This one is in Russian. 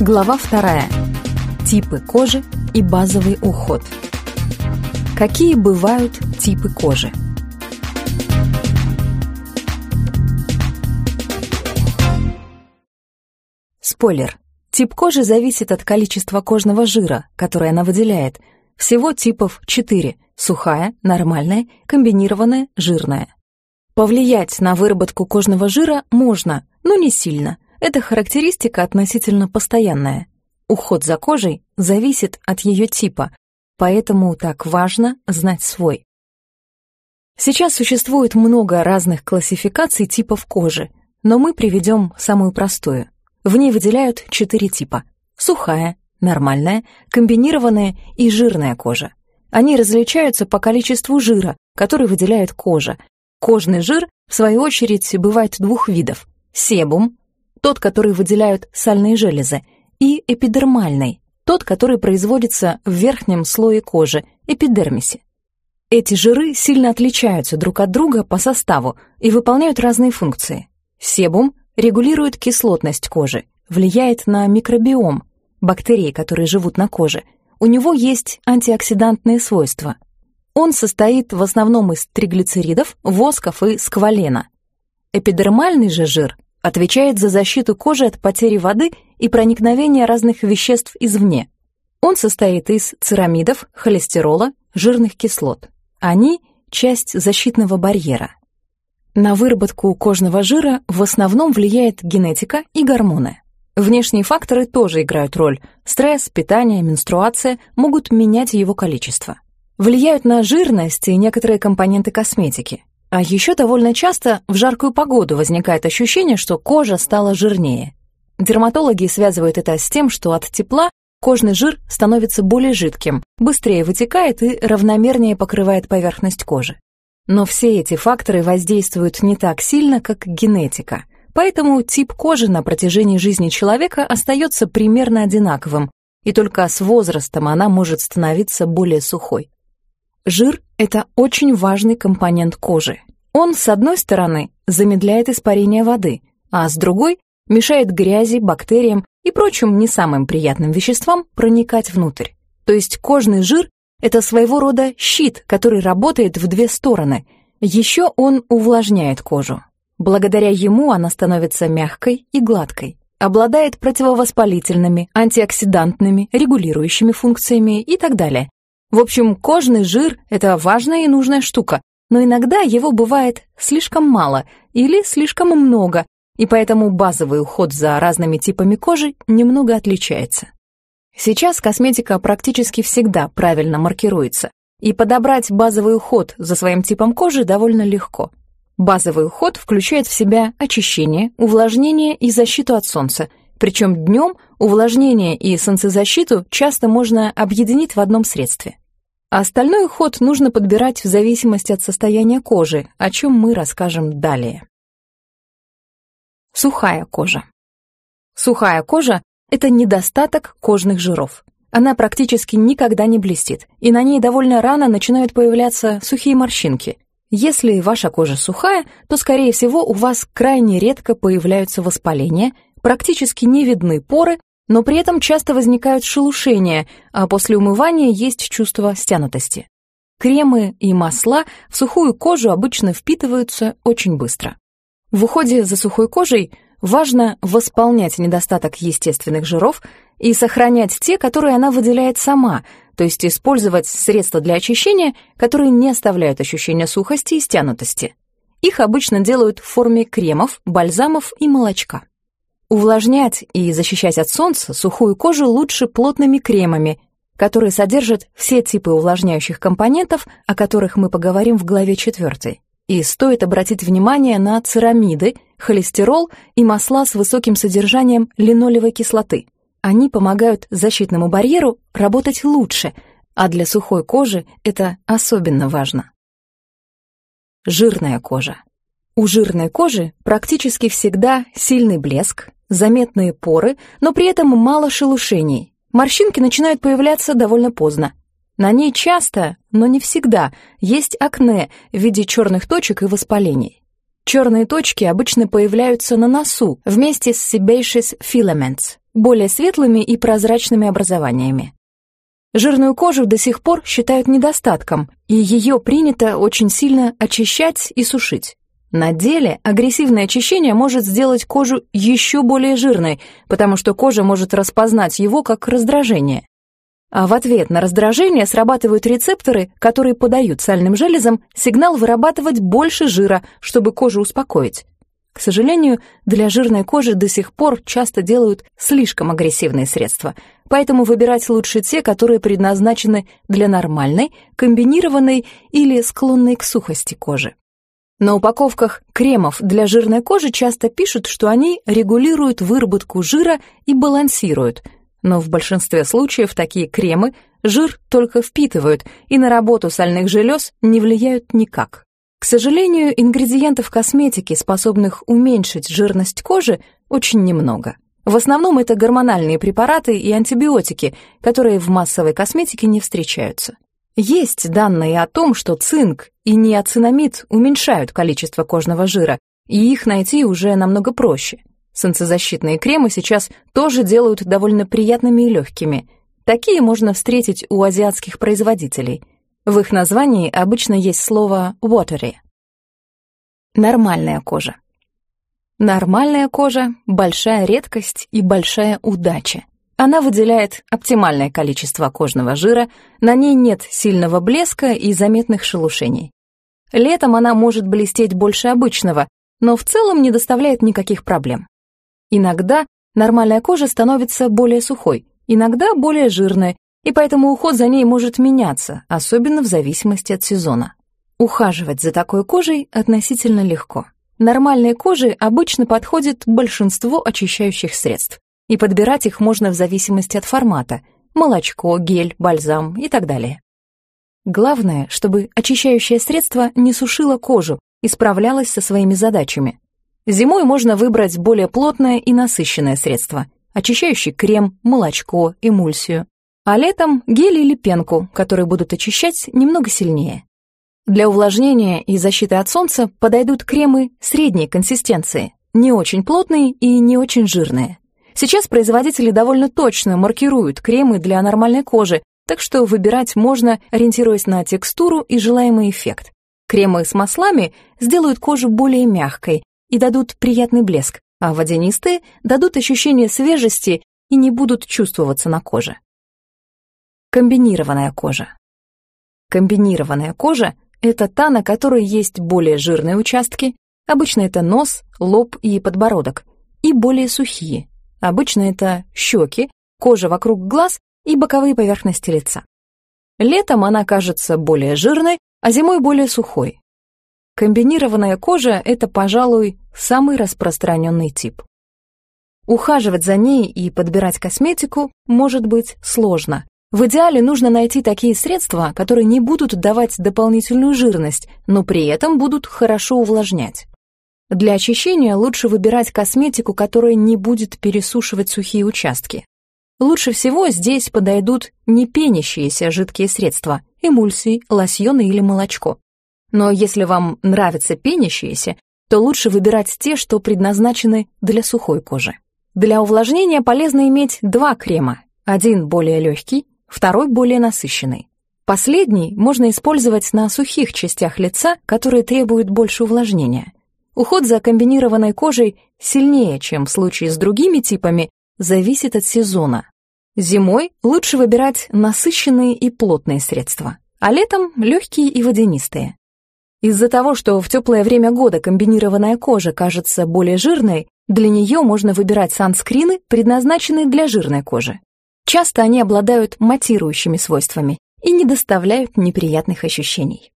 Глава вторая. Типы кожи и базовый уход. Какие бывают типы кожи? Спойлер. Тип кожи зависит от количества кожного жира, который она выделяет. Всего типов 4 – сухая, нормальная, комбинированная, жирная. Повлиять на выработку кожного жира можно, но не сильно. Эта характеристика относительно постоянная. Уход за кожей зависит от ее типа, поэтому так важно знать свой. Сейчас существует много разных классификаций типов кожи, но мы приведем самую простую. В ней выделяют четыре типа – сухая, нормальная, комбинированная и жирная кожа. Они различаются по количеству жира, который выделяет кожа, Кожный жир, в свою очередь, бывает двух видов. Себум, тот, который выделяют сальные железы, и эпидермальный, тот, который производится в верхнем слое кожи, эпидермисе. Эти жиры сильно отличаются друг от друга по составу и выполняют разные функции. Себум регулирует кислотность кожи, влияет на микробиом, бактерии, которые живут на коже. У него есть антиоксидантные свойства, он состоит в основном из триглицеридов, восков и сквалена. Эпидермальный же жир отвечает за защиту кожи от потери воды и проникновения разных веществ извне. Он состоит из церамидов, холестерола, жирных кислот. Они – часть защитного барьера. На выработку кожного жира в основном влияет генетика и гормоны. Внешние факторы тоже играют роль. Стресс, питание, менструация могут менять его количество влияют на жирность и некоторые компоненты косметики. А еще довольно часто в жаркую погоду возникает ощущение, что кожа стала жирнее. Дерматологи связывают это с тем, что от тепла кожный жир становится более жидким, быстрее вытекает и равномернее покрывает поверхность кожи. Но все эти факторы воздействуют не так сильно, как генетика, поэтому тип кожи на протяжении жизни человека остается примерно одинаковым, и только с возрастом она может становиться более сухой. Жир – это очень важный компонент кожи. Он, с одной стороны, замедляет испарение воды, а с другой – мешает грязи, бактериям и прочим не самым приятным веществам проникать внутрь. То есть кожный жир – это своего рода щит, который работает в две стороны. Еще он увлажняет кожу. Благодаря ему она становится мягкой и гладкой, обладает противовоспалительными, антиоксидантными, регулирующими функциями и так далее, в общем, кожный жир – это важная и нужная штука, но иногда его бывает слишком мало или слишком много, и поэтому базовый уход за разными типами кожи немного отличается. Сейчас косметика практически всегда правильно маркируется, и подобрать базовый уход за своим типом кожи довольно легко. Базовый уход включает в себя очищение, увлажнение и защиту от солнца, причем днем увлажнение и солнцезащиту часто можно объединить в одном средстве. А остальной уход нужно подбирать в зависимости от состояния кожи, о чем мы расскажем далее. Сухая кожа. Сухая кожа – это недостаток кожных жиров. Она практически никогда не блестит, и на ней довольно рано начинают появляться сухие морщинки. Если ваша кожа сухая, то, скорее всего, у вас крайне редко появляются воспаления, практически не видны поры, но при этом часто возникают шелушения, а после умывания есть чувство стянутости. Кремы и масла в сухую кожу обычно впитываются очень быстро. В уходе за сухой кожей важно восполнять недостаток естественных жиров и сохранять те, которые она выделяет сама, то есть использовать средства для очищения, которые не оставляют ощущения сухости и стянутости. Их обычно делают в форме кремов, бальзамов и молочка. Увлажнять и защищать от солнца сухую кожу лучше плотными кремами, которые содержат все типы увлажняющих компонентов, о которых мы поговорим в главе 4. И стоит обратить внимание на церамиды, холестерол и масла с высоким содержанием линолевой кислоты. Они помогают защитному барьеру работать лучше, а для сухой кожи это особенно важно. Жирная кожа. У жирной кожи практически всегда сильный блеск, заметные поры, но при этом мало шелушений. Морщинки начинают появляться довольно поздно. На ней часто, но не всегда, есть акне в виде черных точек и воспалений. Черные точки обычно появляются на носу вместе с sebaceous filaments, более светлыми и прозрачными образованиями. Жирную кожу до сих пор считают недостатком, и ее принято очень сильно очищать и сушить. На деле агрессивное очищение может сделать кожу еще более жирной, потому что кожа может распознать его как раздражение. А в ответ на раздражение срабатывают рецепторы, которые подают сальным железам сигнал вырабатывать больше жира, чтобы кожу успокоить. К сожалению, для жирной кожи до сих пор часто делают слишком агрессивные средства, поэтому выбирать лучше те, которые предназначены для нормальной, комбинированной или склонной к сухости кожи. На упаковках кремов для жирной кожи часто пишут, что они регулируют выработку жира и балансируют, но в большинстве случаев такие кремы жир только впитывают и на работу сальных желез не влияют никак. К сожалению, ингредиентов косметики, способных уменьшить жирность кожи, очень немного. В основном это гормональные препараты и антибиотики, которые в массовой косметике не встречаются. Есть данные о том, что цинк и неоцинамид уменьшают количество кожного жира, и их найти уже намного проще. Солнцезащитные кремы сейчас тоже делают довольно приятными и легкими. Такие можно встретить у азиатских производителей – в их названии обычно есть слово watery. Нормальная кожа. Нормальная кожа — большая редкость и большая удача. Она выделяет оптимальное количество кожного жира, на ней нет сильного блеска и заметных шелушений. Летом она может блестеть больше обычного, но в целом не доставляет никаких проблем. Иногда нормальная кожа становится более сухой, иногда более жирной, и поэтому уход за ней может меняться, особенно в зависимости от сезона. Ухаживать за такой кожей относительно легко. Нормальной коже обычно подходит большинство очищающих средств, и подбирать их можно в зависимости от формата – молочко, гель, бальзам и так далее. Главное, чтобы очищающее средство не сушило кожу и справлялось со своими задачами. Зимой можно выбрать более плотное и насыщенное средство – очищающий крем, молочко, эмульсию а летом гель или пенку, которые будут очищать немного сильнее. Для увлажнения и защиты от солнца подойдут кремы средней консистенции, не очень плотные и не очень жирные. Сейчас производители довольно точно маркируют кремы для нормальной кожи, так что выбирать можно, ориентируясь на текстуру и желаемый эффект. Кремы с маслами сделают кожу более мягкой и дадут приятный блеск, а водянистые дадут ощущение свежести и не будут чувствоваться на коже. Комбинированная кожа. Комбинированная кожа – это та, на которой есть более жирные участки, обычно это нос, лоб и подбородок, и более сухие, обычно это щеки, кожа вокруг глаз и боковые поверхности лица. Летом она кажется более жирной, а зимой более сухой. Комбинированная кожа – это, пожалуй, самый распространенный тип. Ухаживать за ней и подбирать косметику может быть сложно, в идеале нужно найти такие средства, которые не будут давать дополнительную жирность, но при этом будут хорошо увлажнять. Для очищения лучше выбирать косметику, которая не будет пересушивать сухие участки. Лучше всего здесь подойдут не пенящиеся жидкие средства, эмульсии, лосьоны или молочко. Но если вам нравятся пенящиеся, то лучше выбирать те, что предназначены для сухой кожи. Для увлажнения полезно иметь два крема. Один более легкий, второй более насыщенный. Последний можно использовать на сухих частях лица, которые требуют больше увлажнения. Уход за комбинированной кожей сильнее, чем в случае с другими типами, зависит от сезона. Зимой лучше выбирать насыщенные и плотные средства, а летом легкие и водянистые. Из-за того, что в теплое время года комбинированная кожа кажется более жирной, для нее можно выбирать санскрины, предназначенные для жирной кожи. Часто они обладают матирующими свойствами и не доставляют неприятных ощущений.